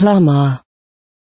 Reklama